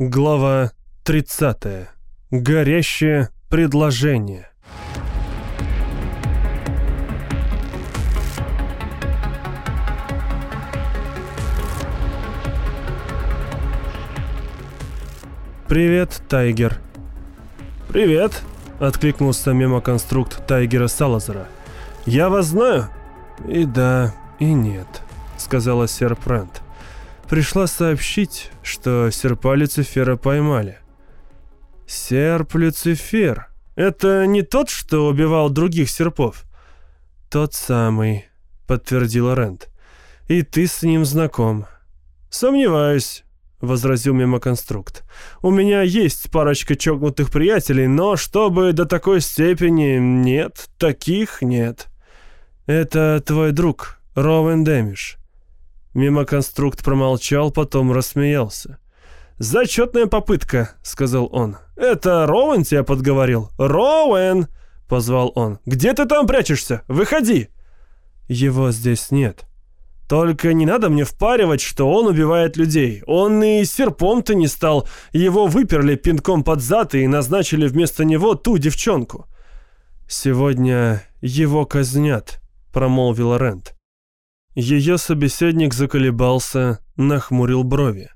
Глава 30. Горящее предложение. «Привет, Тайгер». «Привет», — откликнулся мемоконструкт Тайгера Салазара. «Я вас знаю?» «И да, и нет», — сказала сэр Прент пришла сообщить, что серпа Люцифера поймали. «Серп Люцифер? Это не тот, что убивал других серпов?» «Тот самый», — подтвердила Рент. «И ты с ним знаком». «Сомневаюсь», — возразил мемоконструкт. «У меня есть парочка чокнутых приятелей, но чтобы до такой степени нет, таких нет». «Это твой друг, Роуэн Дэмиш. Мимо конструкт промолчал, потом рассмеялся. «Зачетная попытка», — сказал он. «Это Роуэн тебя подговорил?» «Роуэн!» — позвал он. «Где ты там прячешься? Выходи!» «Его здесь нет». «Только не надо мне впаривать, что он убивает людей. Он и серпом-то не стал. Его выперли пинком под зад и назначили вместо него ту девчонку». «Сегодня его казнят», — промолвила Рент. Ее собеседник заколебался, нахмурил брови.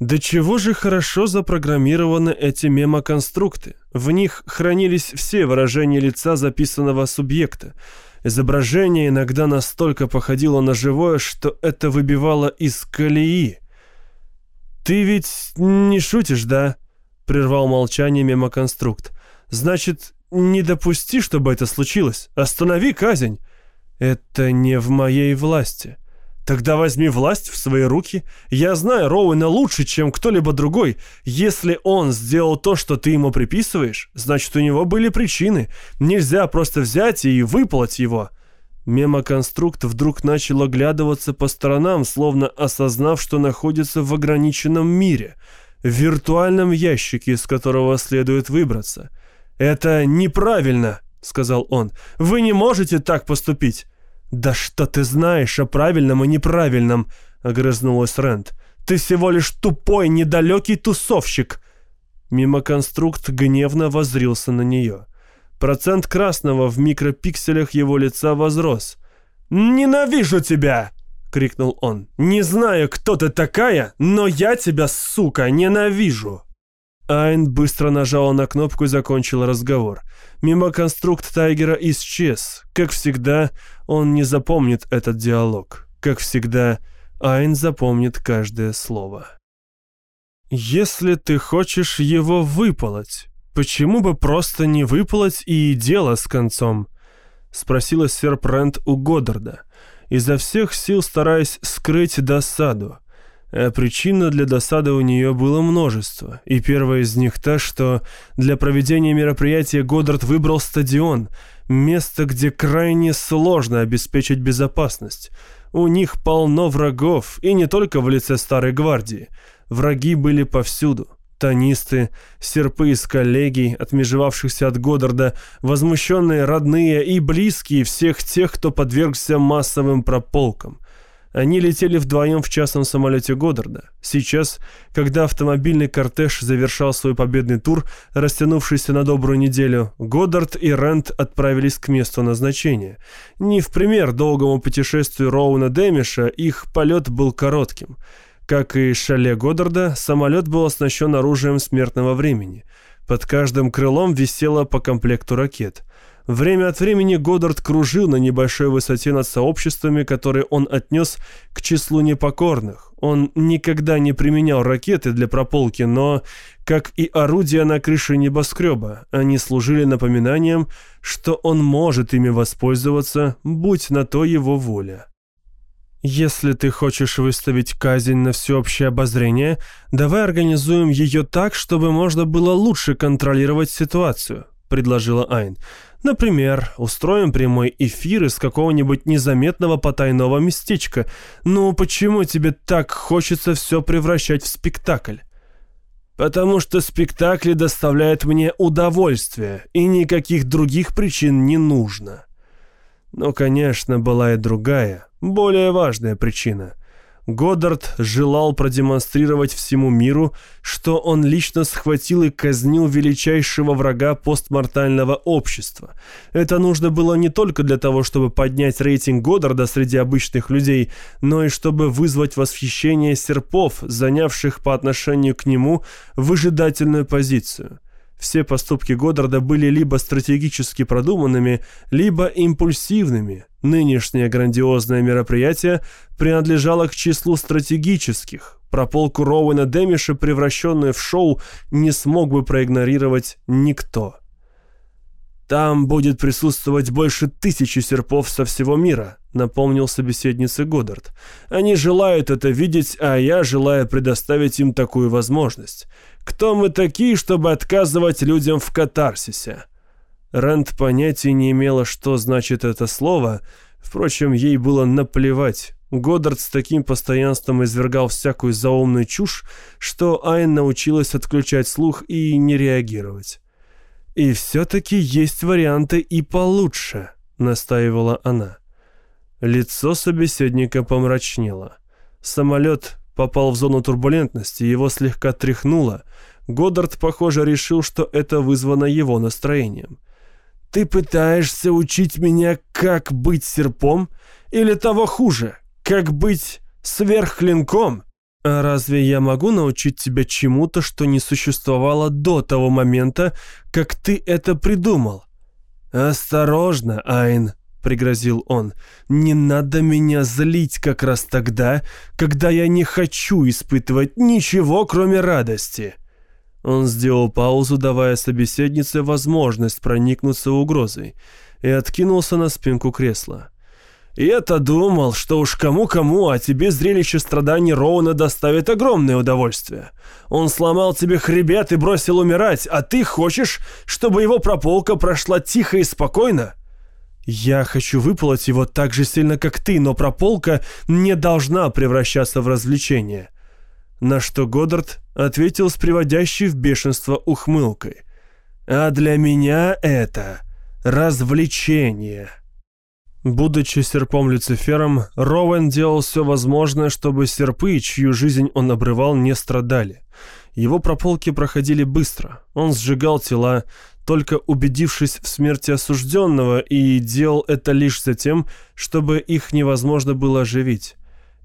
Да чего же хорошо запрограммированы эти мемоконструкты? В них хранились все выражения лица записанного субъекта. Изображение иногда настолько походило на живое, что это выбивало из колеи. «Ты ведь не шутишь, да?» — прервал молчание мемоконструкт. «Значит, не допусти, чтобы это случилось. Останови казнь!» «Это не в моей власти». «Тогда возьми власть в свои руки. Я знаю Роуэна лучше, чем кто-либо другой. Если он сделал то, что ты ему приписываешь, значит, у него были причины. Нельзя просто взять и выплатить его». Мемоконструкт вдруг начал оглядываться по сторонам, словно осознав, что находится в ограниченном мире, в виртуальном ящике, из которого следует выбраться. «Это неправильно!» — сказал он. «Вы не можете так поступить!» «Да что ты знаешь о правильном и неправильном?» — огрызнулась Рэнд. «Ты всего лишь тупой, недалекий тусовщик!» Мимоконструкт гневно возрился на нее. Процент красного в микропикселях его лица возрос. «Ненавижу тебя!» — крикнул он. «Не знаю, кто ты такая, но я тебя, сука, ненавижу!» Айн быстро нажала на кнопку и закончила разговор. Мимо конструкт Тайгера исчез. Как всегда, он не запомнит этот диалог. Как всегда, Айн запомнит каждое слово. «Если ты хочешь его выполоть, почему бы просто не выполоть и дело с концом?» — спросила сэр Прент у Годдарда, изо всех сил стараясь скрыть досаду. А причин для досады у нее было множество, и первая из них та, что для проведения мероприятия Годдард выбрал стадион, место, где крайне сложно обеспечить безопасность. У них полно врагов, и не только в лице Старой Гвардии. Враги были повсюду. Тонисты, серпы из коллегий, отмежевавшихся от Годдарда, возмущенные родные и близкие всех тех, кто подвергся массовым прополкам. Они летели вдвоем в частном самолете Годдарда. Сейчас, когда автомобильный кортеж завершал свой победный тур, растянувшийся на добрую неделю, Годдард и Рент отправились к месту назначения. Не в пример долгому путешествию Роуна Дэмиша, их полет был коротким. Как и шале Годдарда, самолет был оснащен оружием смертного времени. Под каждым крылом висело по комплекту ракет – Время от времени Годдард кружил на небольшой высоте над сообществами, которые он отнес к числу непокорных. Он никогда не применял ракеты для прополки, но, как и орудия на крыше небоскреба, они служили напоминанием, что он может ими воспользоваться, будь на то его воля. «Если ты хочешь выставить казнь на всеобщее обозрение, давай организуем ее так, чтобы можно было лучше контролировать ситуацию», — предложила Айн. Например, устроим прямой эфир из какого-нибудь незаметного потайного местечка. Ну, почему тебе так хочется все превращать в спектакль? Потому что спектакли доставляют мне удовольствие, и никаких других причин не нужно. Но, конечно, была и другая, более важная причина. Годдард желал продемонстрировать всему миру, что он лично схватил и казнил величайшего врага постмортального общества. Это нужно было не только для того, чтобы поднять рейтинг Годдарда среди обычных людей, но и чтобы вызвать восхищение серпов, занявших по отношению к нему выжидательную позицию. Все поступки Годдарда были либо стратегически продуманными, либо импульсивными. Нынешнее грандиозное мероприятие принадлежало к числу стратегических. Прополку Роуэна Демиша, превращенную в шоу, не смог бы проигнорировать никто. «Там будет присутствовать больше тысячи серпов со всего мира», — напомнил собеседнице Годдард. «Они желают это видеть, а я желаю предоставить им такую возможность. Кто мы такие, чтобы отказывать людям в катарсисе?» Рэнд понятия не имела, что значит это слово. Впрочем, ей было наплевать. Годдард с таким постоянством извергал всякую заумную чушь, что Айн научилась отключать слух и не реагировать. «И все-таки есть варианты и получше», — настаивала она. Лицо собеседника помрачнело. Самолет попал в зону турбулентности, его слегка тряхнуло. Годдард, похоже, решил, что это вызвано его настроением. «Ты пытаешься учить меня, как быть серпом? Или того хуже, как быть сверхклинком?» «А разве я могу научить тебя чему-то, что не существовало до того момента, как ты это придумал?» «Осторожно, Айн», — пригрозил он, — «не надо меня злить как раз тогда, когда я не хочу испытывать ничего, кроме радости». Он сделал паузу, давая собеседнице возможность проникнуться угрозой, и откинулся на спинку кресла. Я-то думал, что уж кому-кому, а тебе зрелище страданий Роуна доставит огромное удовольствие. Он сломал тебе хребет и бросил умирать, а ты хочешь, чтобы его прополка прошла тихо и спокойно? Я хочу выполоть его так же сильно, как ты, но прополка не должна превращаться в развлечение. На что Годдард ответил с приводящей в бешенство ухмылкой. А для меня это развлечение. Будучи серпом Люцифером, Роуэн делал все возможное, чтобы серпы, чью жизнь он обрывал, не страдали. Его прополки проходили быстро. Он сжигал тела, только убедившись в смерти осужденного, и делал это лишь за тем, чтобы их невозможно было оживить.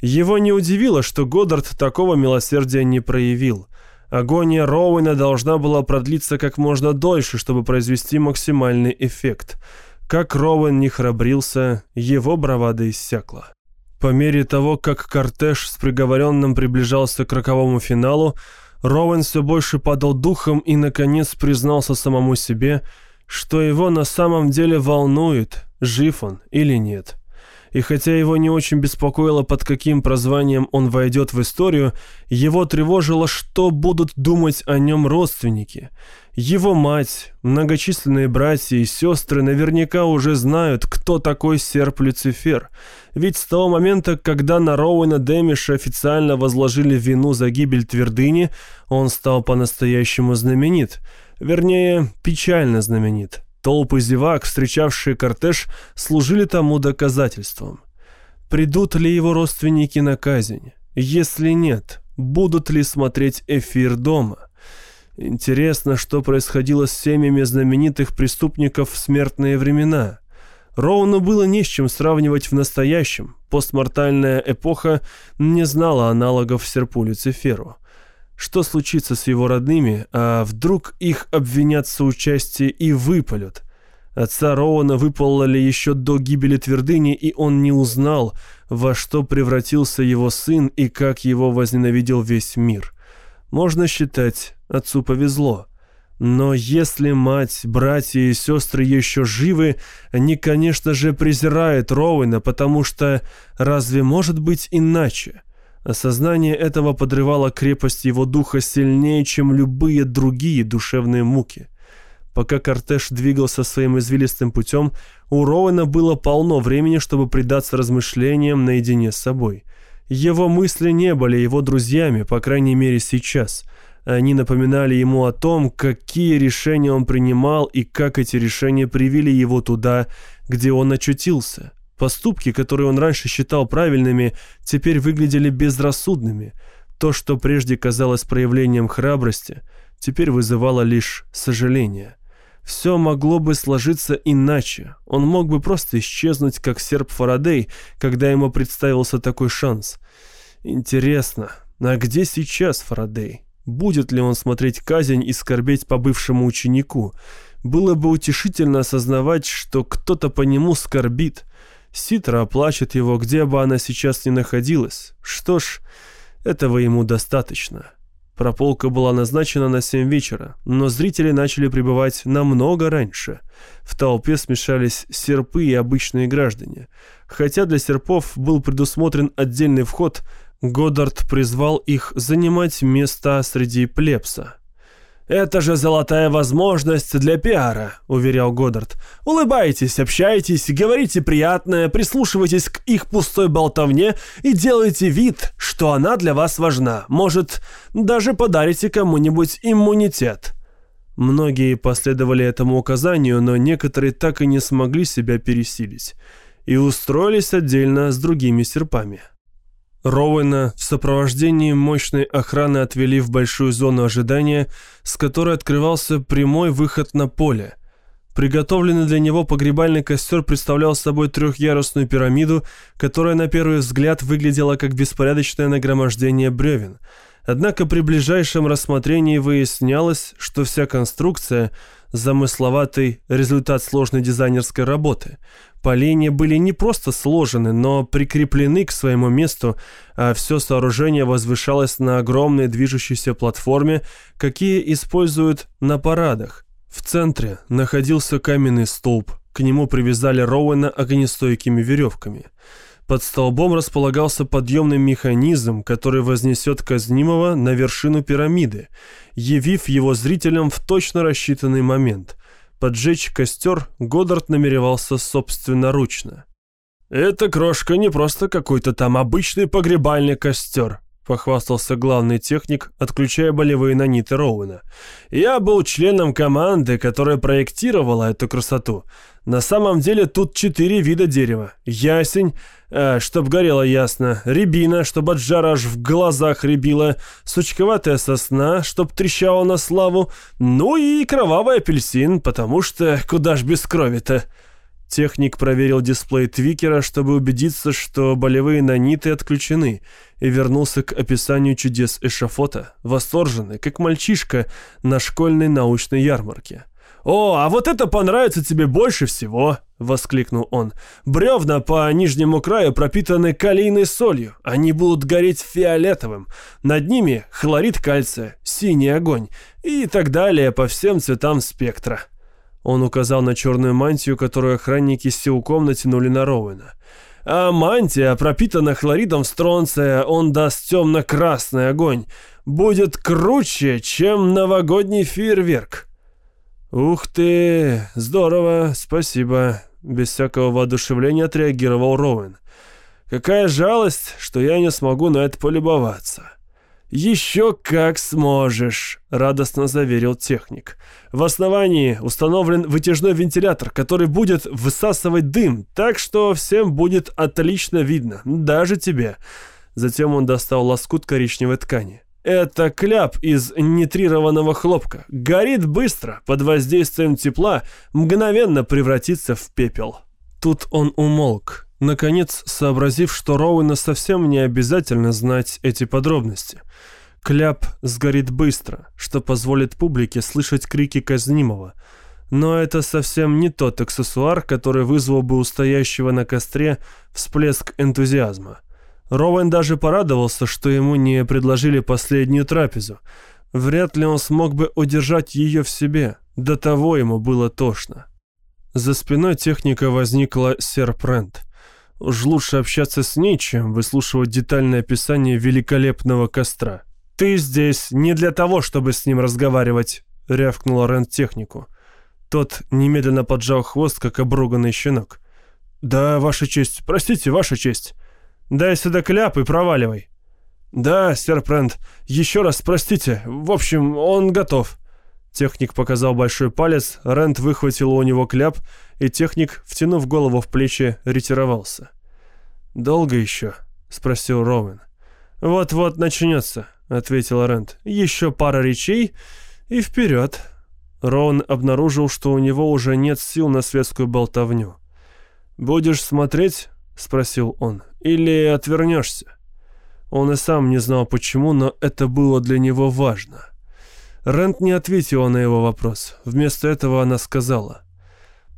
Его не удивило, что Годдард такого милосердия не проявил. Агония Роуэна должна была продлиться как можно дольше, чтобы произвести максимальный эффект – как Роуэн не храбрился, его бравада иссякла. По мере того, как кортеж с приговоренным приближался к роковому финалу, Роуэн все больше падал духом и, наконец, признался самому себе, что его на самом деле волнует, жив он или нет и хотя его не очень беспокоило, под каким прозванием он войдет в историю, его тревожило, что будут думать о нем родственники. Его мать, многочисленные братья и сестры наверняка уже знают, кто такой серп Люцифер. Ведь с того момента, когда на Роуэна Дэмиша официально возложили вину за гибель твердыни, он стал по-настоящему знаменит. Вернее, печально знаменит. Толпы зевак, встречавшие кортеж, служили тому доказательством. Придут ли его родственники на казнь? Если нет, будут ли смотреть эфир дома? Интересно, что происходило с семьями знаменитых преступников в смертные времена. Роуну было не с чем сравнивать в настоящем. Постмортальная эпоха не знала аналогов серпу Люциферу. Что случится с его родными, а вдруг их обвинят в соучастии и выпалят? Отца Роуана выпалали еще до гибели твердыни, и он не узнал, во что превратился его сын и как его возненавидел весь мир. Можно считать, отцу повезло. Но если мать, братья и сестры еще живы, они, конечно же, презирают Роуэна, потому что разве может быть иначе? Осознание этого подрывало крепость его духа сильнее, чем любые другие душевные муки. Пока кортеж двигался своим извилистым путем, у Роуэна было полно времени, чтобы предаться размышлениям наедине с собой. Его мысли не были его друзьями, по крайней мере сейчас. Они напоминали ему о том, какие решения он принимал и как эти решения привели его туда, где он очутился. Поступки, которые он раньше считал правильными, теперь выглядели безрассудными. То, что прежде казалось проявлением храбрости, теперь вызывало лишь сожаление. Все могло бы сложиться иначе. Он мог бы просто исчезнуть, как серп Фарадей, когда ему представился такой шанс. Интересно, а где сейчас Фарадей? Будет ли он смотреть казнь и скорбеть по бывшему ученику? Было бы утешительно осознавать, что кто-то по нему скорбит. Ситра оплачет его, где бы она сейчас ни находилась. Что ж, этого ему достаточно. Прополка была назначена на 7 вечера, но зрители начали прибывать намного раньше. В толпе смешались серпы и обычные граждане. Хотя для серпов был предусмотрен отдельный вход, Годдард призвал их занимать места среди плебса. «Это же золотая возможность для пиара», — уверял Годдард. «Улыбайтесь, общайтесь, говорите приятное, прислушивайтесь к их пустой болтовне и делайте вид, что она для вас важна. Может, даже подарите кому-нибудь иммунитет». Многие последовали этому указанию, но некоторые так и не смогли себя пересилить и устроились отдельно с другими серпами. Роуэна в сопровождении мощной охраны отвели в большую зону ожидания, с которой открывался прямой выход на поле. Приготовленный для него погребальный костер представлял собой трехъярусную пирамиду, которая на первый взгляд выглядела как беспорядочное нагромождение бревен. Однако при ближайшем рассмотрении выяснялось, что вся конструкция – замысловатый результат сложной дизайнерской работы – Поленья были не просто сложены, но прикреплены к своему месту, а все сооружение возвышалось на огромной движущейся платформе, какие используют на парадах. В центре находился каменный столб, к нему привязали Роуэна огнестойкими веревками. Под столбом располагался подъемный механизм, который вознесет казнимого на вершину пирамиды, явив его зрителям в точно рассчитанный момент. Поджечь костер Годдард намеревался собственноручно. «Эта крошка не просто какой-то там обычный погребальный костер», похвастался главный техник, отключая болевые наниты Роуэна. «Я был членом команды, которая проектировала эту красоту. На самом деле тут четыре вида дерева. Ясень, э, чтоб горело ясно, рябина, чтоб от жара аж в глазах рябило, сучковатая сосна, чтоб трещала на славу, ну и кровавый апельсин, потому что куда ж без крови-то». Техник проверил дисплей твикера, чтобы убедиться, что болевые наниты отключены, и вернулся к описанию чудес эшафота, восторженный, как мальчишка на школьной научной ярмарке. «О, а вот это понравится тебе больше всего!» — воскликнул он. «Бревна по нижнему краю пропитаны калийной солью. Они будут гореть фиолетовым. Над ними хлорид кальция, синий огонь и так далее по всем цветам спектра». Он указал на черную мантию, которую охранники силком натянули на Роуэна. «А мантия пропитана хлоридом стронция, он даст темно-красный огонь. Будет круче, чем новогодний фейерверк». «Ух ты! Здорово, спасибо!» Без всякого воодушевления отреагировал Роуэн. «Какая жалость, что я не смогу на это полюбоваться». «Еще как сможешь», — радостно заверил техник. «В основании установлен вытяжной вентилятор, который будет высасывать дым, так что всем будет отлично видно, даже тебе». Затем он достал лоскут коричневой ткани. «Это кляп из нитрированного хлопка. Горит быстро, под воздействием тепла мгновенно превратится в пепел». Тут он умолк, наконец сообразив, что Роуэна совсем не обязательно знать эти подробности. Кляп сгорит быстро, что позволит публике слышать крики казнимого. Но это совсем не тот аксессуар, который вызвал бы у стоящего на костре всплеск энтузиазма. Роуэн даже порадовался, что ему не предложили последнюю трапезу. Вряд ли он смог бы удержать ее в себе, до того ему было тошно. За спиной техника возникла серпрент. Уж лучше общаться с ней, чем выслушивать детальное описание великолепного костра. «Ты здесь не для того, чтобы с ним разговаривать», — рявкнула Рент технику. Тот немедленно поджал хвост, как обруганный щенок. «Да, ваша честь. Простите, ваша честь. Дай сюда кляп и проваливай». «Да, сэр Прент. Еще раз простите. В общем, он готов». Техник показал большой палец, Рент выхватил у него кляп, и техник, втянув голову в плечи, ретировался. «Долго еще?» — спросил Роуэн. «Вот-вот начнется», — ответил Рент. «Еще пара речей и вперед». Роуэн обнаружил, что у него уже нет сил на светскую болтовню. «Будешь смотреть?» — спросил он. «Или отвернешься?» Он и сам не знал почему, но это было для него важно. Рент не ответила на его вопрос. Вместо этого она сказала.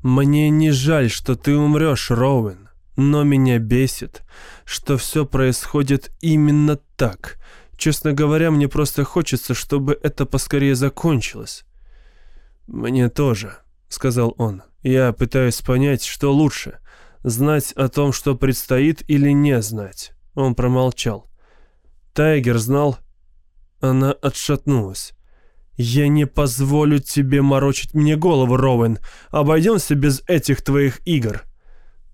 «Мне не жаль, что ты умрешь, Роуэн, но меня бесит, что все происходит именно так. Честно говоря, мне просто хочется, чтобы это поскорее закончилось». «Мне тоже», — сказал он. «Я пытаюсь понять, что лучше, знать о том, что предстоит, или не знать». Он промолчал. Тайгер знал. Она отшатнулась. «Я не позволю тебе морочить мне голову, Роуэн. Обойдемся без этих твоих игр».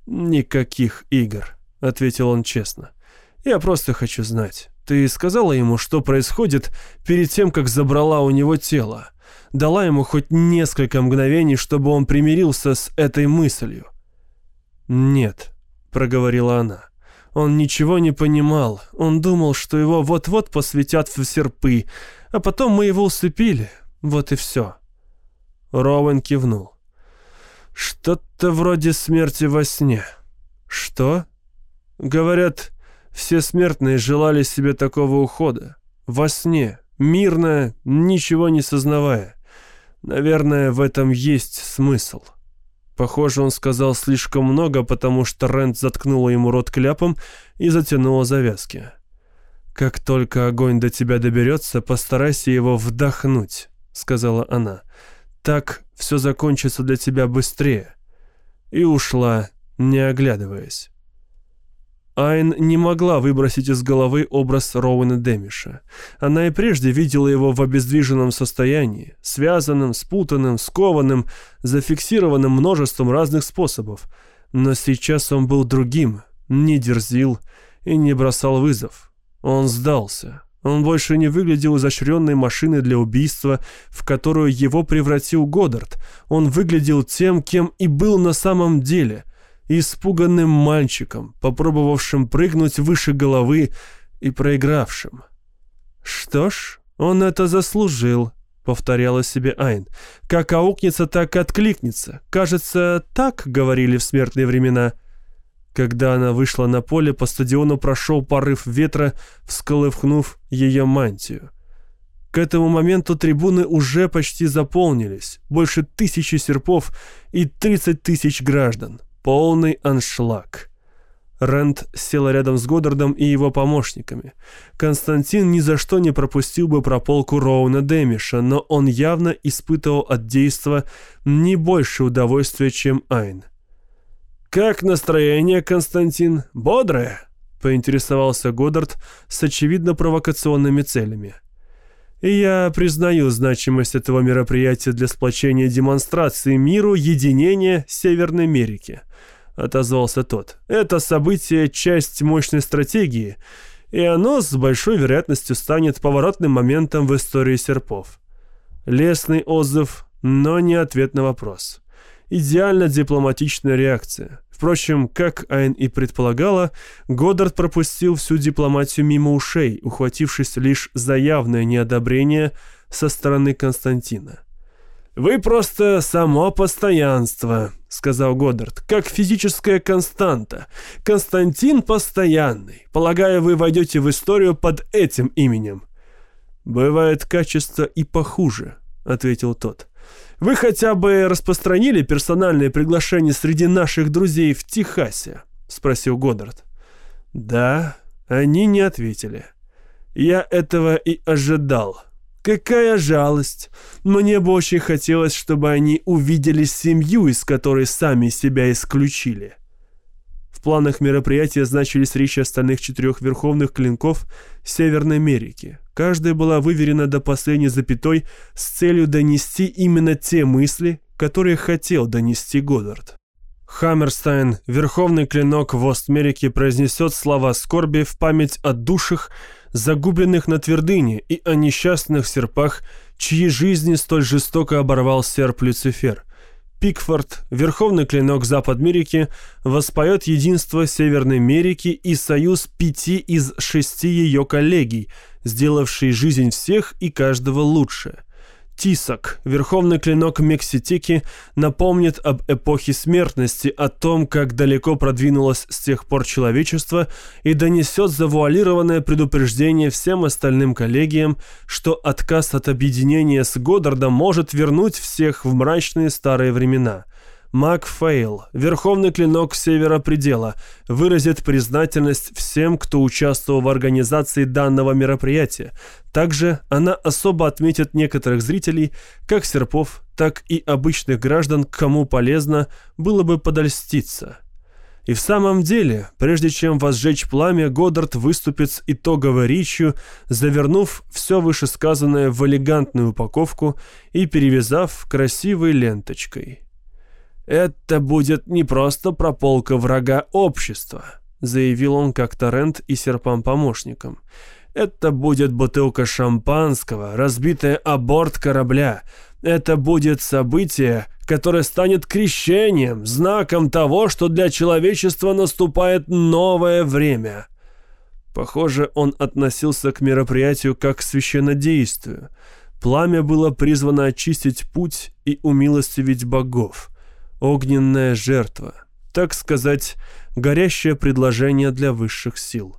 «Никаких игр», — ответил он честно. «Я просто хочу знать. Ты сказала ему, что происходит перед тем, как забрала у него тело? Дала ему хоть несколько мгновений, чтобы он примирился с этой мыслью?» «Нет», — проговорила она. Он ничего не понимал. Он думал, что его вот-вот посвятят в серпы, а потом мы его усыпили. Вот и все. Роуэн кивнул. Что-то вроде смерти во сне. Что? Говорят, все смертные желали себе такого ухода. Во сне, мирно, ничего не сознавая. Наверное, в этом есть смысл. Похоже, он сказал слишком много, потому что Рент заткнула ему рот кляпом и затянула завязки. «Как только огонь до тебя доберется, постарайся его вдохнуть», — сказала она. «Так все закончится для тебя быстрее». И ушла, не оглядываясь. Айн не могла выбросить из головы образ Роуэна Демиша. Она и прежде видела его в обездвиженном состоянии, связанным, спутанным, скованным, зафиксированным множеством разных способов. Но сейчас он был другим, не дерзил и не бросал вызов. Он сдался. Он больше не выглядел изощренной машиной для убийства, в которую его превратил Годдард. Он выглядел тем, кем и был на самом деле — испуганным мальчиком, попробовавшим прыгнуть выше головы и проигравшим. «Что ж, он это заслужил», — повторяла себе Айн. «Как аукнется, так и откликнется. Кажется, так говорили в смертные времена». Когда она вышла на поле, по стадиону прошел порыв ветра, всколыхнув ее мантию. К этому моменту трибуны уже почти заполнились, больше тысячи серпов и 30 тысяч граждан. Полный аншлаг. Рент села рядом с Годдардом и его помощниками. Константин ни за что не пропустил бы прополку Роуна Демиша, но он явно испытывал от действа не больше удовольствия, чем Айн. «Как настроение, Константин? Бодрое?» — поинтересовался Годдард с очевидно провокационными целями. И я признаю значимость этого мероприятия для сплочения демонстрации миру единения Северной Америки отозвался тот. «Это событие — часть мощной стратегии, и оно с большой вероятностью станет поворотным моментом в истории серпов. Лесный отзыв, но не ответ на вопрос. Идеально дипломатичная реакция. Впрочем, как Айн и предполагала, Годдард пропустил всю дипломатию мимо ушей, ухватившись лишь за явное неодобрение со стороны Константина. «Вы просто само постоянство», — сказал Годдард, — «как физическая константа. Константин постоянный. Полагаю, вы войдете в историю под этим именем». «Бывает качество и похуже», — ответил тот. «Вы хотя бы распространили персональное приглашение среди наших друзей в Техасе?» — спросил Годдард. «Да, они не ответили. Я этого и ожидал». Какая жалость! Мне бы очень хотелось, чтобы они увидели семью, из которой сами себя исключили. Планах мероприятия значились речи остальных четырех верховных клинков Северной Америки. Каждая была выверена до последней запятой с целью донести именно те мысли, которые хотел донести Годдард. Хаммерстайн, верховный клинок в Остмерике, произнесет слова скорби в память о душах, загубленных на твердыне, и о несчастных серпах, чьи жизни столь жестоко оборвал серп Люцифер. Пикфорд, верховный клинок Запад-Америки, воспоет единство Северной Америки и союз пяти из шести ее коллегий, сделавший жизнь всех и каждого лучше. Тисок, верховный клинок Мекситики, напомнит об эпохе смертности, о том, как далеко продвинулось с тех пор человечество, и донесет завуалированное предупреждение всем остальным коллегиям, что отказ от объединения с Годдардом может вернуть всех в мрачные старые времена – Макфейл, верховный клинок Севера Предела, выразит признательность всем, кто участвовал в организации данного мероприятия. Также она особо отметит некоторых зрителей, как серпов, так и обычных граждан, кому полезно было бы подольститься. И в самом деле, прежде чем возжечь пламя, Годдард выступит с итоговой речью, завернув все вышесказанное в элегантную упаковку и перевязав красивой ленточкой. «Это будет не просто прополка врага общества», заявил он как-то Рент и серпам-помощникам. «Это будет бутылка шампанского, разбитая о корабля. Это будет событие, которое станет крещением, знаком того, что для человечества наступает новое время». Похоже, он относился к мероприятию как к священнодействию. Пламя было призвано очистить путь и умилостивить богов огненная жертва, так сказать, горящее предложение для высших сил.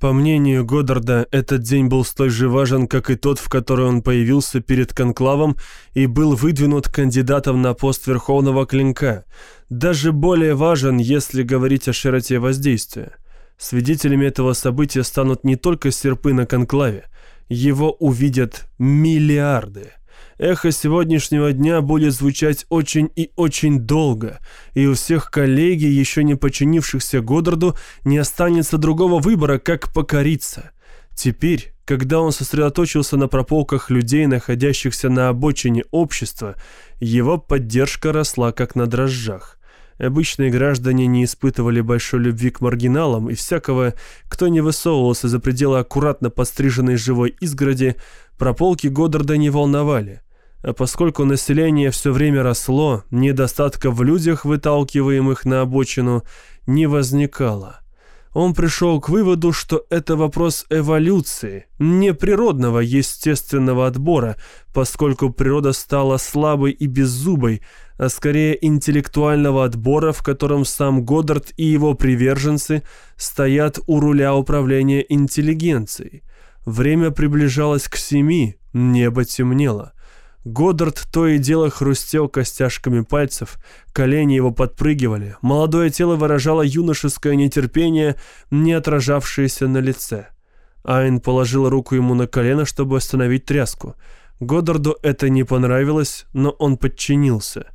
По мнению Годдарда, этот день был столь же важен, как и тот, в который он появился перед конклавом и был выдвинут кандидатом на пост Верховного Клинка. Даже более важен, если говорить о широте воздействия. Свидетелями этого события станут не только серпы на конклаве, его увидят миллиарды. Эхо сегодняшнего дня будет звучать очень и очень долго, и у всех коллеги, еще не подчинившихся Годдарду, не останется другого выбора, как покориться. Теперь, когда он сосредоточился на прополках людей, находящихся на обочине общества, его поддержка росла как на дрожжах. Обычные граждане не испытывали большой любви к маргиналам, и всякого, кто не высовывался за пределы аккуратно подстриженной живой изгороди, прополки Годдарда не волновали. А поскольку население все время росло, недостатка в людях, выталкиваемых на обочину, не возникало. Он пришел к выводу, что это вопрос эволюции, не природного естественного отбора, поскольку природа стала слабой и беззубой, а скорее интеллектуального отбора, в котором сам Годдард и его приверженцы стоят у руля управления интеллигенцией. Время приближалось к семи, небо темнело. Годдард то и дело хрустел костяшками пальцев, колени его подпрыгивали, молодое тело выражало юношеское нетерпение, не отражавшееся на лице. Айн положил руку ему на колено, чтобы остановить тряску. Годдарду это не понравилось, но он подчинился.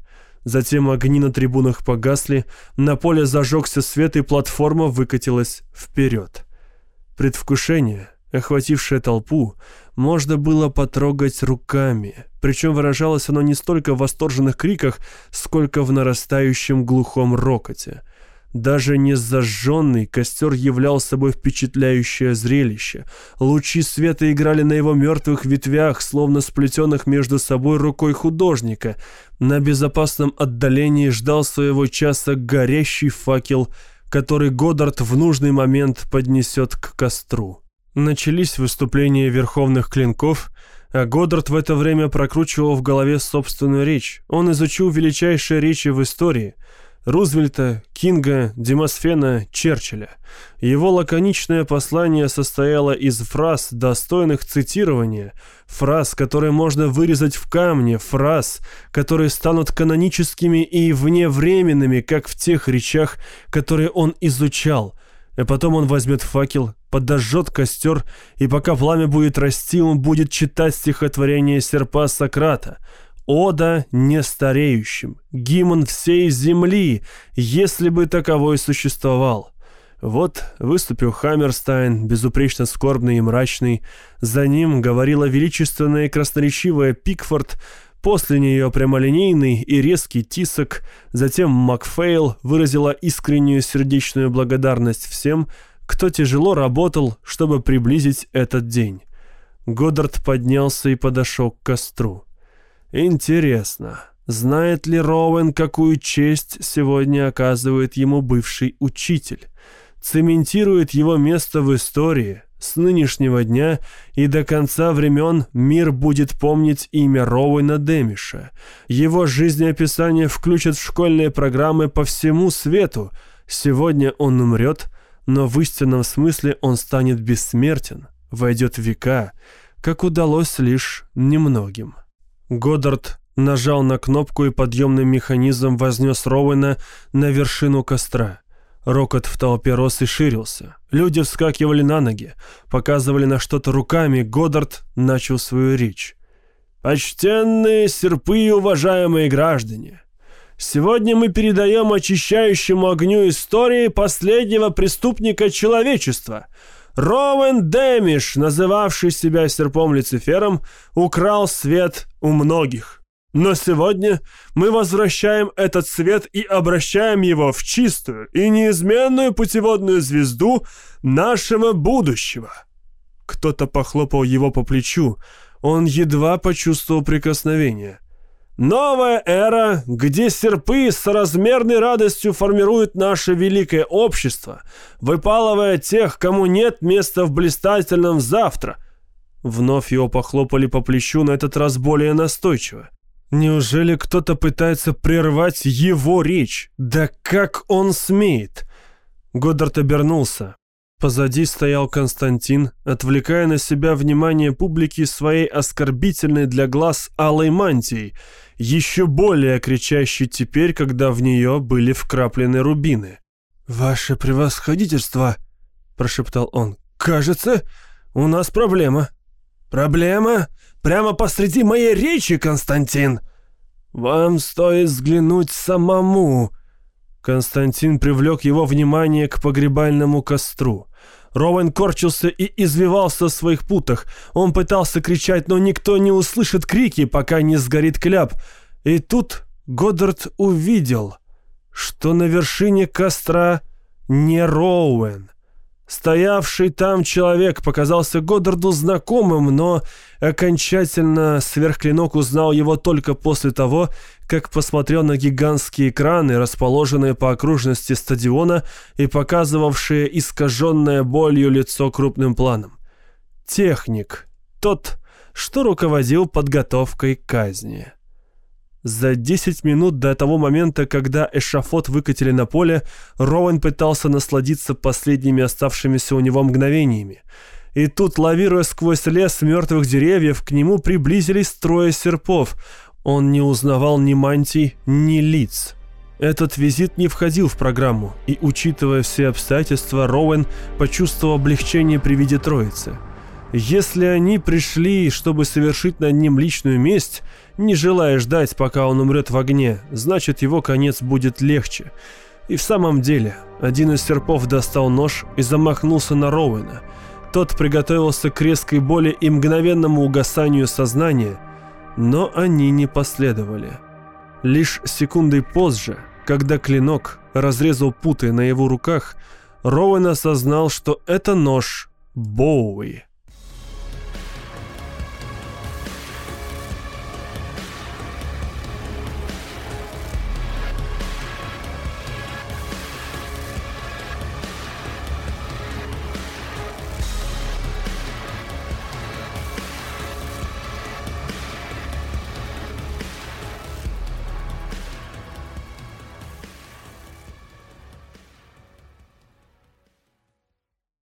Затем огни на трибунах погасли, на поле зажегся свет, и платформа выкатилась вперед. Предвкушение, охватившее толпу, можно было потрогать руками. Причем выражалось оно не столько в восторженных криках, сколько в нарастающем глухом рокоте. Даже не зажженный костер являл собой впечатляющее зрелище. Лучи света играли на его мертвых ветвях, словно сплетенных между собой рукой художника. На безопасном отдалении ждал своего часа горящий факел, который Годдард в нужный момент поднесет к костру. Начались выступления верховных клинков, а Годдард в это время прокручивал в голове собственную речь. Он изучил величайшие речи в истории – Рузвельта, Кинга, Демосфена, Черчилля. Его лаконичное послание состояло из фраз, достойных цитирования, фраз, которые можно вырезать в камне, фраз, которые станут каноническими и вневременными, как в тех речах, которые он изучал – а потом он возьмет факел, подожжет костер, и пока пламя будет расти, он будет читать стихотворение серпа Сократа. «Ода нестареющим, гимн всей земли, если бы таковой существовал». Вот выступил Хаммерстайн, безупречно скорбный и мрачный. За ним говорила величественная и красноречивая Пикфорд, После нее прямолинейный и резкий тисок, затем Макфейл выразила искреннюю сердечную благодарность всем, кто тяжело работал, чтобы приблизить этот день. Годдард поднялся и подошел к костру. Интересно, знает ли Роуэн, какую честь сегодня оказывает ему бывший учитель? Цементирует его место в истории. С нынешнего дня и до конца времен мир будет помнить имя Роуэна Демиша. Его жизнеописание включат в школьные программы по всему свету. Сегодня он умрет, но в истинном смысле он станет бессмертен, войдет в века, как удалось лишь немногим. Годдард нажал на кнопку и подъемный механизм вознес Роуэна на вершину костра. Рокот в толпе рос и ширился. Люди вскакивали на ноги, показывали на что-то руками. Годдард начал свою речь. «Почтенные серпы и уважаемые граждане! Сегодня мы передаем очищающему огню истории последнего преступника человечества. Роуэн Дэмиш, называвший себя серпом Люцифером, украл свет у многих. Но сегодня мы возвращаем этот свет и обращаем его в чистую и неизменную путеводную звезду нашего будущего. Кто-то похлопал его по плечу. Он едва почувствовал прикосновение. Новая эра, где серпы с размерной радостью формируют наше великое общество, выпалывая тех, кому нет места в блистательном завтра. Вновь его похлопали по плечу, на этот раз более настойчиво. Неужели кто-то пытается прервать его речь? Да как он смеет? Годдард обернулся. Позади стоял Константин, отвлекая на себя внимание публики своей оскорбительной для глаз алой мантией, еще более кричащей теперь, когда в нее были вкраплены рубины. «Ваше превосходительство!» — прошептал он. «Кажется, у нас проблема». «Проблема? Прямо посреди моей речи, Константин!» «Вам стоит взглянуть самому!» Константин привлек его внимание к погребальному костру. Роуэн корчился и извивался в своих путах. Он пытался кричать, но никто не услышит крики, пока не сгорит кляп. И тут Годдард увидел, что на вершине костра не Роуэн. Стоявший там человек показался Годдарду знакомым, но окончательно сверхклинок узнал его только после того, как посмотрел на гигантские экраны, расположенные по окружности стадиона и показывавшие искаженное болью лицо крупным планом. Техник. Тот, что руководил подготовкой казни. За 10 минут до того момента, когда эшафот выкатили на поле, Роуэн пытался насладиться последними оставшимися у него мгновениями. И тут, лавируя сквозь лес мертвых деревьев, к нему приблизились трое серпов. Он не узнавал ни мантий, ни лиц. Этот визит не входил в программу, и, учитывая все обстоятельства, Роуэн почувствовал облегчение при виде троицы. Если они пришли, чтобы совершить над ним личную месть, не желая ждать, пока он умрет в огне, значит его конец будет легче. И в самом деле, один из серпов достал нож и замахнулся на Роуэна. Тот приготовился к резкой боли и мгновенному угасанию сознания, но они не последовали. Лишь секундой позже, когда клинок разрезал путы на его руках, Роуэн осознал, что это нож Боуи.